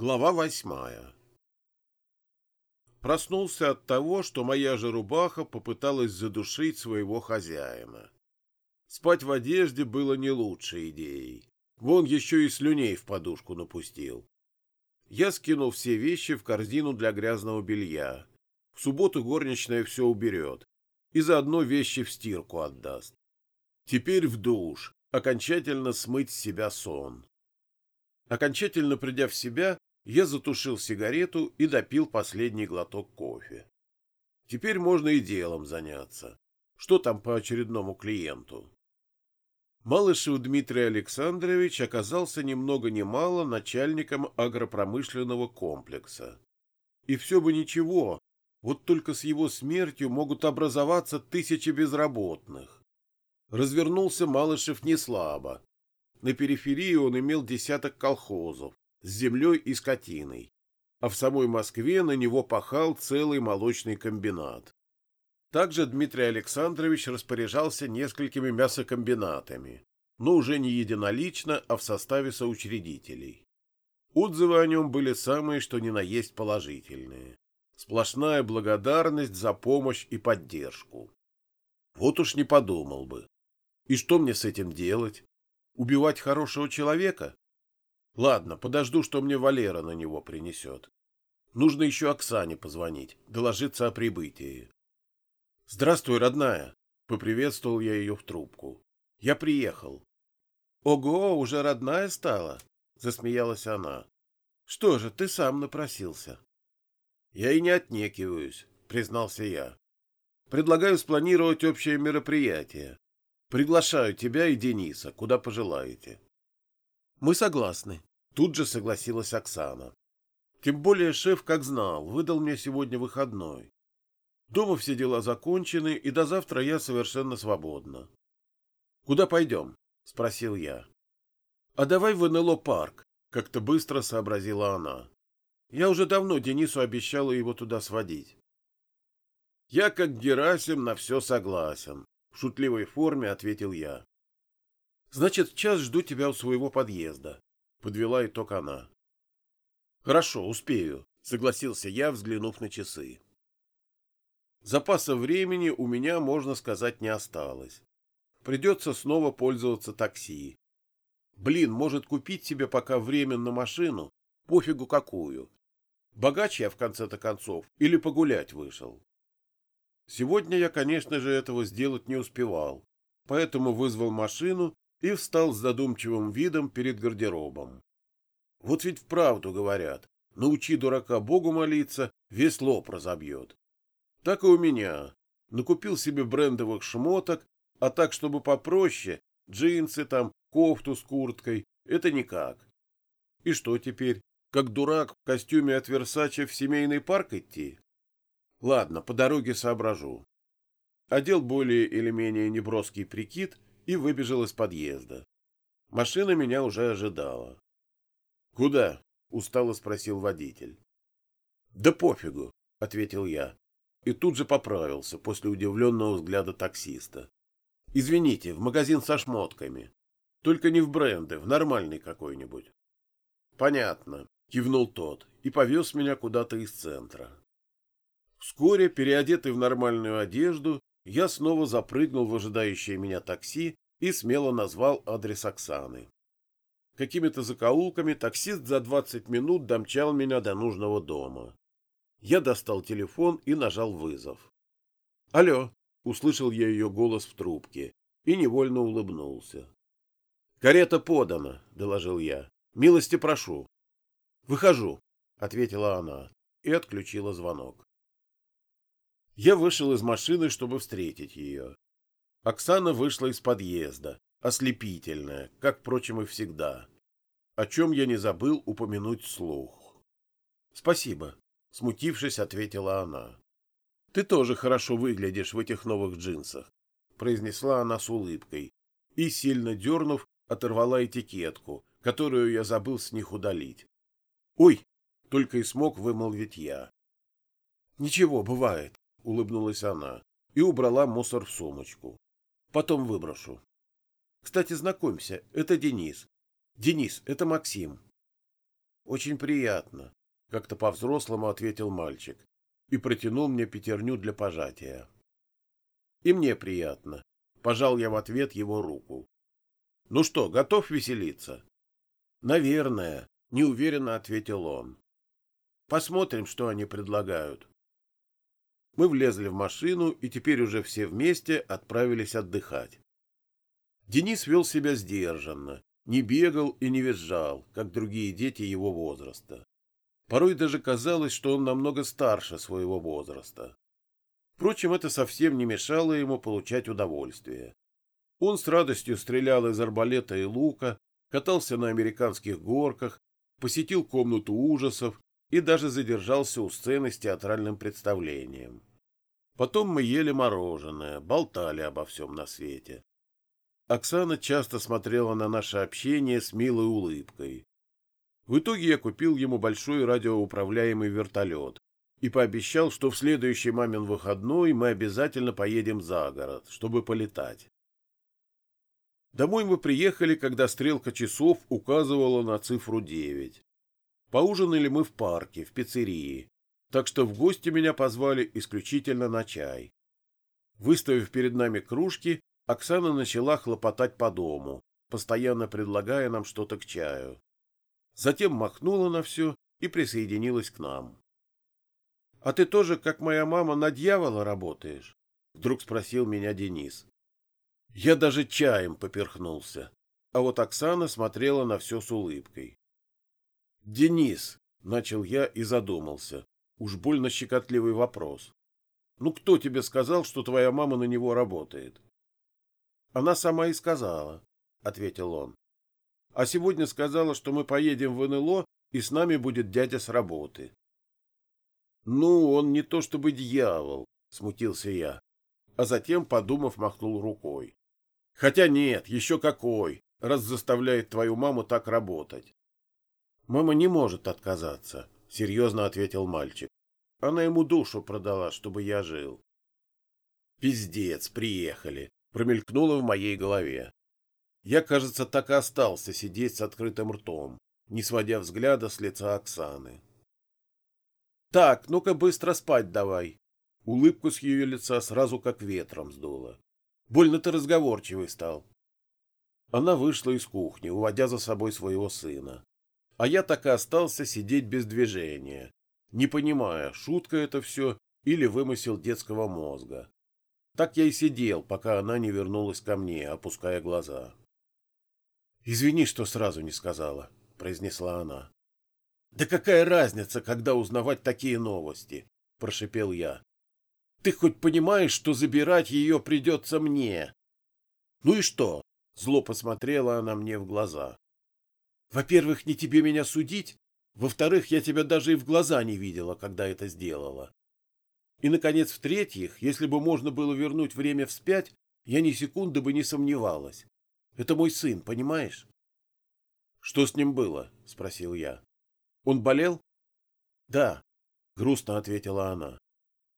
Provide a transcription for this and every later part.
Глава восьмая Проснулся от того, что моя же рубаха попыталась задушить своего хозяина. Спать в одежде было не лучшей идеей. Вон еще и слюней в подушку напустил. Я скинул все вещи в корзину для грязного белья. В субботу горничная все уберет. И заодно вещи в стирку отдаст. Теперь в душ, окончательно смыть с себя сон. Окончательно придя в себя, я затушил сигарету и допил последний глоток кофе. Теперь можно и делом заняться. Что там по очередному клиенту? Малышев Дмитрий Александрович оказался ни много ни мало начальником агропромышленного комплекса. И все бы ничего, вот только с его смертью могут образоваться тысячи безработных. Развернулся Малышев не слабо. На периферии он имел десяток колхозов с землей и скотиной, а в самой Москве на него пахал целый молочный комбинат. Также Дмитрий Александрович распоряжался несколькими мясокомбинатами, но уже не единолично, а в составе соучредителей. Отзывы о нем были самые, что ни на есть положительные. Сплошная благодарность за помощь и поддержку. Вот уж не подумал бы. И что мне с этим делать? Убивать хорошего человека? Ладно, подожду, что мне Валера на него принесет. Нужно еще Оксане позвонить, доложиться о прибытии. «Здравствуй, родная!» — поприветствовал я ее в трубку. «Я приехал». «Ого, уже родная стала?» — засмеялась она. «Что же, ты сам напросился». «Я и не отнекиваюсь», — признался я. «Предлагаю спланировать общее мероприятие. Приглашаю тебя и Дениса, куда пожелаете». «Мы согласны», — тут же согласилась Оксана. «Тем более шеф, как знал, выдал мне сегодня выходной. Дома все дела закончены, и до завтра я совершенно свободна. — Куда пойдем? — спросил я. — А давай в НЛО парк, — как-то быстро сообразила она. Я уже давно Денису обещала его туда сводить. — Я, как Герасим, на все согласен, — в шутливой форме ответил я. — Значит, час жду тебя у своего подъезда, — подвела итог она. — Хорошо, успею, — согласился я, взглянув на часы. Запаса времени у меня, можно сказать, не осталось. Придется снова пользоваться такси. Блин, может купить себе пока временно машину, пофигу какую. Богач я в конце-то концов или погулять вышел. Сегодня я, конечно же, этого сделать не успевал, поэтому вызвал машину и встал с задумчивым видом перед гардеробом. Вот ведь вправду говорят, научи дурака Богу молиться, весь лоб разобьет. Так и у меня. Накупил себе брендовых шмоток, а так, чтобы попроще, джинсы там, кофту с курткой, это никак. И что теперь, как дурак в костюме от Версача в семейный парк идти? Ладно, по дороге соображу. Одел более или менее неброский прикид и выбежал из подъезда. Машина меня уже ожидала. — Куда? — устало спросил водитель. — Да пофигу, — ответил я и тут же поправился после удивленного взгляда таксиста. «Извините, в магазин со шмотками. Только не в бренды, в нормальный какой-нибудь». «Понятно», — кивнул тот и повез меня куда-то из центра. Вскоре, переодетый в нормальную одежду, я снова запрыгнул в ожидающее меня такси и смело назвал адрес Оксаны. Какими-то закоулками таксист за двадцать минут домчал меня до нужного дома. Я достал телефон и нажал вызов. «Алло!» — услышал я ее голос в трубке и невольно улыбнулся. «Карета подана», — доложил я. «Милости прошу». «Выхожу», — ответила она и отключила звонок. Я вышел из машины, чтобы встретить ее. Оксана вышла из подъезда, ослепительная, как, впрочем, и всегда, о чем я не забыл упомянуть вслух. «Спасибо», — смутившись, ответила она. — Ты тоже хорошо выглядишь в этих новых джинсах, — произнесла она с улыбкой и, сильно дернув, оторвала этикетку, которую я забыл с них удалить. — Ой! — только и смог вымолвить я. — Ничего, бывает, — улыбнулась она и убрала мусор в сумочку. — Потом выброшу. — Кстати, знакомься, это Денис. Денис, это Максим. Очень приятно, как-то по-взрослому ответил мальчик и протянул мне пятерню для пожатия. И мне приятно. Пожал я в ответ его руку. Ну что, готов веселиться? Наверное, неуверенно ответил он. Посмотрим, что они предлагают. Мы влезли в машину и теперь уже все вместе отправились отдыхать. Денис вел себя сдержанно, не бегал и не визжал, как другие дети его возраста. Порой даже казалось, что он намного старше своего возраста. Впрочем, это совсем не мешало ему получать удовольствие. Он с радостью стрелял из арбалета и лука, катался на американских горках, посетил комнату ужасов и даже задержался у сцены с театральным представлением. Потом мы ели мороженое, болтали обо всем на свете. Оксана часто смотрела на наше общение с милой улыбкой. В итоге я купил ему большой радиоуправляемый вертолет и пообещал, что в следующий мамин выходной мы обязательно поедем за город, чтобы полетать. Домой мы приехали, когда стрелка часов указывала на цифру девять. Поужинали мы в парке, в пиццерии, так что в гости меня позвали исключительно на чай. Выставив перед нами кружки, Оксана начала хлопотать по дому, постоянно предлагая нам что-то к чаю. Затем махнула на все и присоединилась к нам. — А ты тоже, как моя мама, на дьявола работаешь? — вдруг спросил меня Денис. Я даже чаем поперхнулся, а вот Оксана смотрела на все с улыбкой. — Денис, — начал я и задумался, уж больно щекотливый вопрос. — Ну кто тебе сказал, что твоя мама на него работает? — она сама и сказала, — ответил он. А сегодня сказала, что мы поедем в НЛО, и с нами будет дядя с работы. Ну, он не то чтобы дьявол, — смутился я, а затем, подумав, махнул рукой. Хотя нет, еще какой, раз заставляет твою маму так работать. Мама не может отказаться, — серьезно ответил мальчик. Она ему душу продала, чтобы я жил. Пиздец, приехали промелькнуло в моей голове. Я, кажется, так и остался сидеть с открытым ртом, не сводя взгляда с лица Оксаны. «Так, ну-ка быстро спать давай!» Улыбку с ее лица сразу как ветром сдуло. «Больно ты разговорчивый стал». Она вышла из кухни, уводя за собой своего сына. А я так и остался сидеть без движения, не понимая, шутка это все или вымысел детского мозга. Так я и сидел, пока она не вернулась ко мне, опуская глаза. «Извини, что сразу не сказала», — произнесла она. «Да какая разница, когда узнавать такие новости?» — прошипел я. «Ты хоть понимаешь, что забирать ее придется мне?» «Ну и что?» — зло посмотрела она мне в глаза. «Во-первых, не тебе меня судить. Во-вторых, я тебя даже и в глаза не видела, когда это сделала. И, наконец, в-третьих, если бы можно было вернуть время вспять, я ни секунды бы не сомневалась. Это мой сын, понимаешь? — Что с ним было? — спросил я. — Он болел? — Да, — грустно ответила она.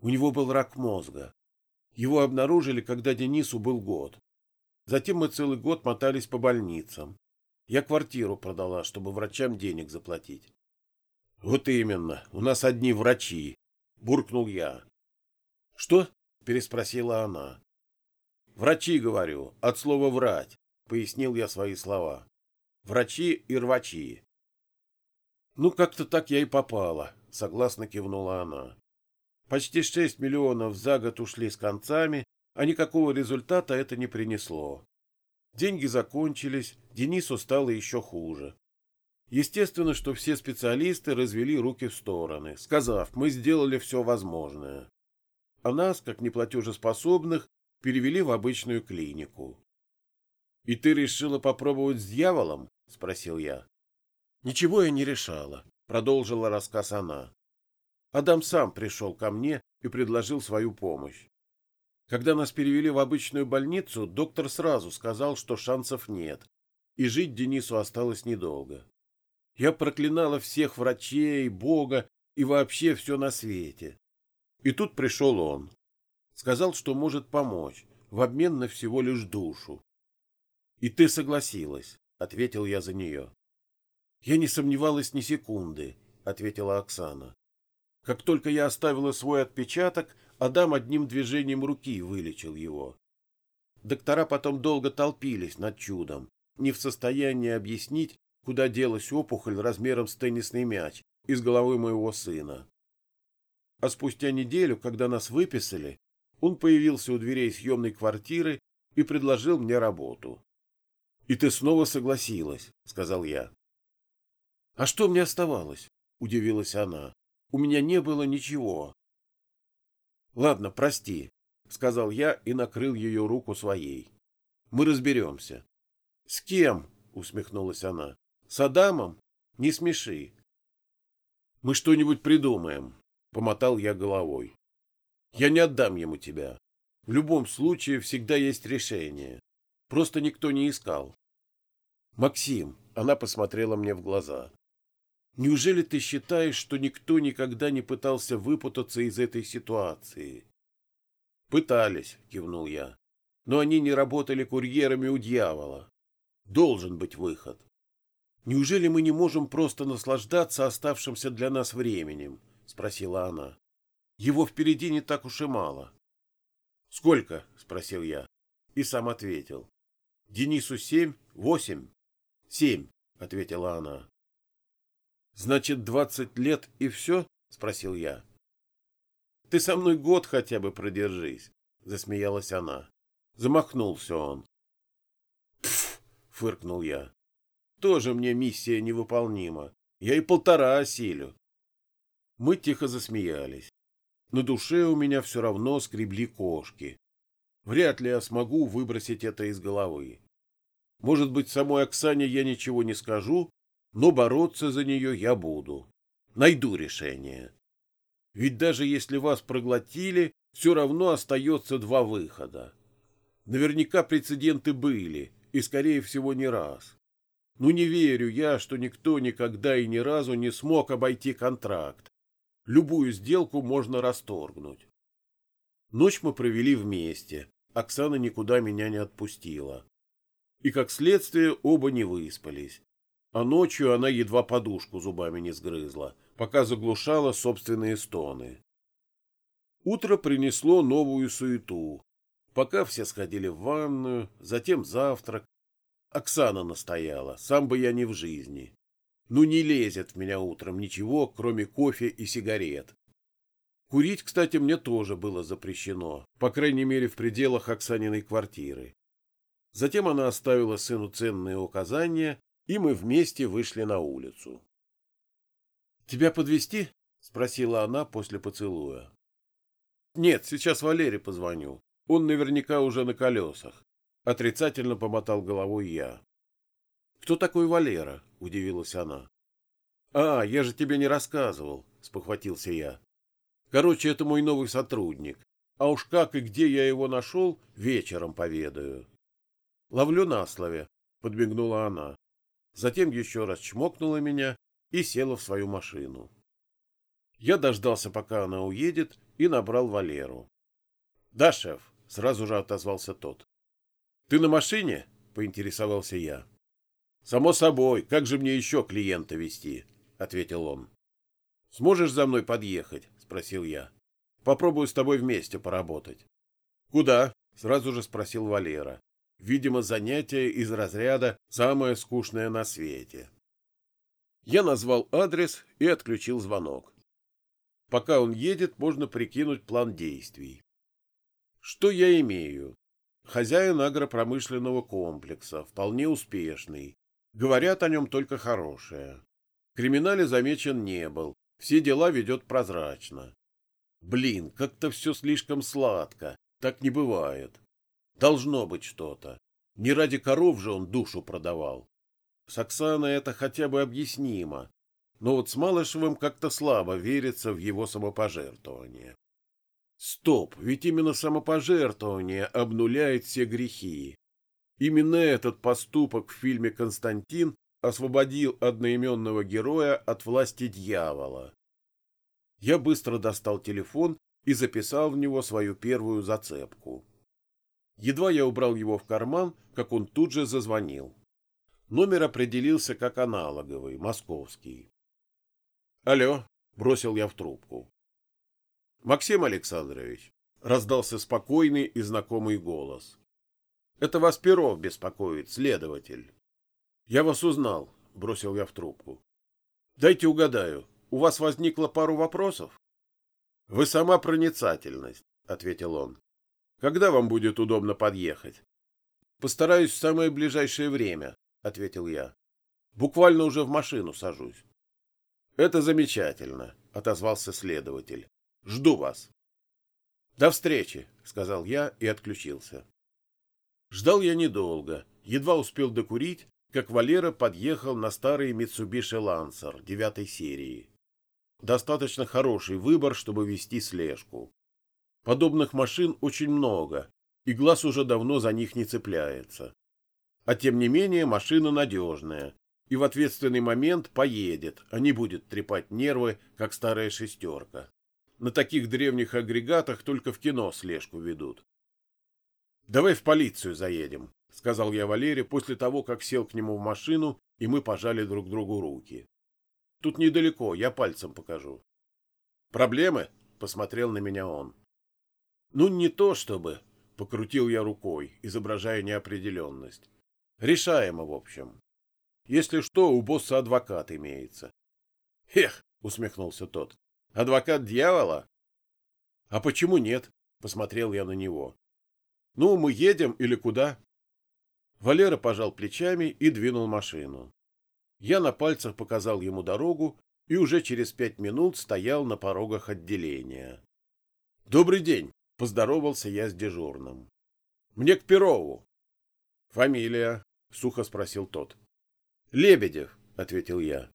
У него был рак мозга. Его обнаружили, когда Денису был год. Затем мы целый год мотались по больницам. Я квартиру продала, чтобы врачам денег заплатить. — Вот именно, у нас одни врачи, — буркнул я. «Что?» — переспросила она. «Врачи, говорю, от слова «врать», — пояснил я свои слова. «Врачи и рвачи». «Ну, как-то так я и попала», — согласно кивнула она. «Почти шесть миллионов за год ушли с концами, а никакого результата это не принесло. Деньги закончились, Денису стало еще хуже. Естественно, что все специалисты развели руки в стороны, сказав, мы сделали все возможное а нас, как неплатежеспособных, перевели в обычную клинику. — И ты решила попробовать с дьяволом? — спросил я. — Ничего я не решала, — продолжила рассказ она. Адам сам пришел ко мне и предложил свою помощь. Когда нас перевели в обычную больницу, доктор сразу сказал, что шансов нет, и жить Денису осталось недолго. Я проклинала всех врачей, Бога и вообще все на свете. И тут пришел он. Сказал, что может помочь, в обмен на всего лишь душу. — И ты согласилась, — ответил я за нее. Я не сомневалась ни секунды, ответила Оксана. Как только я оставила свой отпечаток, Адам одним движением руки вылечил его. Доктора потом долго толпились над чудом, не в состоянии объяснить, куда делась опухоль размером с теннисный мяч из головы моего сына. А спустя неделю, когда нас выписали, он появился у дверей съемной квартиры и предложил мне работу. — И ты снова согласилась, — сказал я. — А что мне оставалось? — удивилась она. — У меня не было ничего. — Ладно, прости, — сказал я и накрыл ее руку своей. — Мы разберемся. — С кем? — усмехнулась она. — С Адамом? Не смеши. — Мы что-нибудь придумаем, — помотал я головой. — Я не отдам ему тебя. В любом случае всегда есть решение. Просто никто не искал. — Максим, — она посмотрела мне в глаза, — неужели ты считаешь, что никто никогда не пытался выпутаться из этой ситуации? Пытались, кивнул я. Но они не работали курьерами у дьявола. Должен быть выход. Неужели мы не можем просто наслаждаться оставшимся для нас временем? спросила она. Его впереди не так уж и мало. Сколько? спросил я и сам ответил. Денису семь, восемь, семь, ответила она. Значит, двадцать лет и все? спросил я. Ты со мной год хотя бы продержись, — засмеялась она. Замахнулся он. Пф, фыркнул я. Тоже мне миссия невыполнима. Я и полтора осилю. Мы тихо засмеялись. На душе у меня все равно скребли кошки. Вряд ли я смогу выбросить это из головы. Может быть, самой Оксане я ничего не скажу, но бороться за нее я буду. Найду решение. Ведь даже если вас проглотили, все равно остается два выхода. Наверняка прецеденты были, и, скорее всего, не раз. Ну, не верю я, что никто никогда и ни разу не смог обойти контракт. Любую сделку можно расторгнуть. Ночь мы провели вместе. Оксана никуда меня не отпустила. И, как следствие, оба не выспались. А ночью она едва подушку зубами не сгрызла — пока заглушала собственные стоны. Утро принесло новую суету. Пока все сходили в ванную, затем завтрак. Оксана настояла, сам бы я не в жизни. Ну не лезет в меня утром ничего, кроме кофе и сигарет. Курить, кстати, мне тоже было запрещено, по крайней мере в пределах Оксаниной квартиры. Затем она оставила сыну ценные указания, и мы вместе вышли на улицу. Тебя подвести? спросила она после поцелуя. Нет, сейчас Валере позвоню. Он наверняка уже на колесах. Отрицательно помотал головой я. Кто такой Валера? удивилась она. А, я же тебе не рассказывал, спохватился я. Короче, это мой новый сотрудник. А уж как и где я его нашел, вечером поведаю. Ловлю на слове, подмигнула она. Затем еще раз чмокнула меня и села в свою машину. Я дождался, пока она уедет, и набрал Валеру. — Да, шеф, — сразу же отозвался тот. — Ты на машине? — поинтересовался я. — Само собой, как же мне еще клиента вести? — ответил он. — Сможешь за мной подъехать? — спросил я. — Попробую с тобой вместе поработать. — Куда? — сразу же спросил Валера. Видимо, занятие из разряда «самое скучное на свете». Я назвал адрес и отключил звонок. Пока он едет, можно прикинуть план действий. Что я имею? Хозяин агропромышленного комплекса, вполне успешный. Говорят о нем только хорошее. Криминале замечен не был, все дела ведет прозрачно. Блин, как-то все слишком сладко, так не бывает. Должно быть что-то. Не ради коров же он душу продавал. С Оксаной это хотя бы объяснимо, но вот с Малышевым как-то слабо верится в его самопожертвование. Стоп, ведь именно самопожертвование обнуляет все грехи. Именно этот поступок в фильме «Константин» освободил одноименного героя от власти дьявола. Я быстро достал телефон и записал в него свою первую зацепку. Едва я убрал его в карман, как он тут же зазвонил. Номер определился как аналоговый, московский. «Алло», — бросил я в трубку. «Максим Александрович», — раздался спокойный и знакомый голос. «Это вас Перов беспокоит, следователь». «Я вас узнал», — бросил я в трубку. «Дайте угадаю, у вас возникло пару вопросов?» «Вы сама проницательность», — ответил он. «Когда вам будет удобно подъехать?» «Постараюсь в самое ближайшее время», — ответил я. «Буквально уже в машину сажусь». «Это замечательно», — отозвался следователь. «Жду вас». «До встречи», — сказал я и отключился. Ждал я недолго, едва успел докурить, как Валера подъехал на старый Mitsubishi Lancer девятой серии. Достаточно хороший выбор, чтобы вести слежку. Подобных машин очень много, и глаз уже давно за них не цепляется. А тем не менее машина надежная, и в ответственный момент поедет, а не будет трепать нервы, как старая шестерка. На таких древних агрегатах только в кино слежку ведут. «Давай в полицию заедем», — сказал я Валере после того, как сел к нему в машину, и мы пожали друг другу руки. Тут недалеко, я пальцем покажу. Проблемы? Посмотрел на меня он. Ну, не то чтобы, покрутил я рукой, изображая неопределенность. Решаемо, в общем. Если что, у босса адвокат имеется. Эх, усмехнулся тот. Адвокат дьявола? А почему нет? Посмотрел я на него. Ну, мы едем или куда? Валера пожал плечами и двинул машину. Я на пальцах показал ему дорогу и уже через пять минут стоял на порогах отделения. «Добрый день!» — поздоровался я с дежурным. «Мне к Перову». «Фамилия?» — сухо спросил тот. «Лебедев», — ответил я.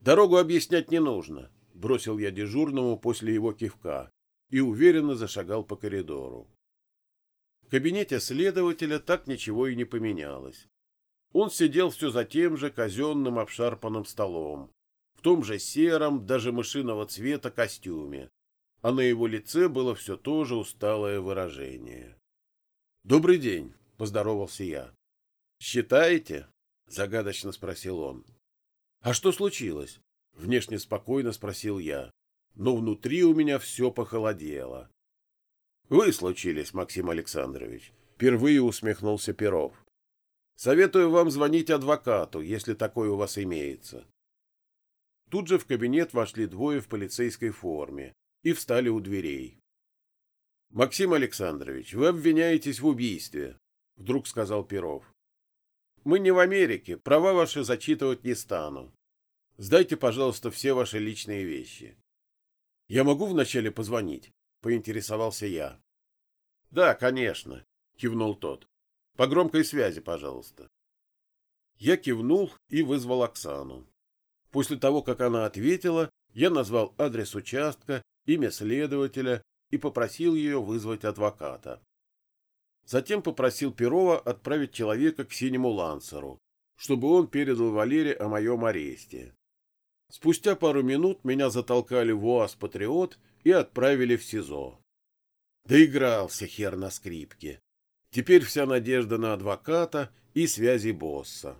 «Дорогу объяснять не нужно», — бросил я дежурному после его кивка и уверенно зашагал по коридору. В кабинете следователя так ничего и не поменялось. Он сидел все за тем же казенным обшарпанным столом, в том же сером, даже мышиного цвета костюме, а на его лице было все то же усталое выражение. «Добрый день», — поздоровался я. «Считаете?» — загадочно спросил он. «А что случилось?» — внешне спокойно спросил я, но внутри у меня все похолодело. «Вы случились, Максим Александрович», — впервые усмехнулся Перов. Советую вам звонить адвокату, если такой у вас имеется. Тут же в кабинет вошли двое в полицейской форме и встали у дверей. — Максим Александрович, вы обвиняетесь в убийстве, — вдруг сказал Перов. — Мы не в Америке, права ваши зачитывать не стану. Сдайте, пожалуйста, все ваши личные вещи. — Я могу вначале позвонить? — поинтересовался я. — Да, конечно, — кивнул тот. По громкой связи, пожалуйста. Я кивнул и вызвал Оксану. После того, как она ответила, я назвал адрес участка, имя следователя и попросил ее вызвать адвоката. Затем попросил Перова отправить человека к синему лансеру, чтобы он передал Валере о моем аресте. Спустя пару минут меня затолкали в УАЗ «Патриот» и отправили в СИЗО. Доигрался хер на скрипке. Теперь вся надежда на адвоката и связи босса.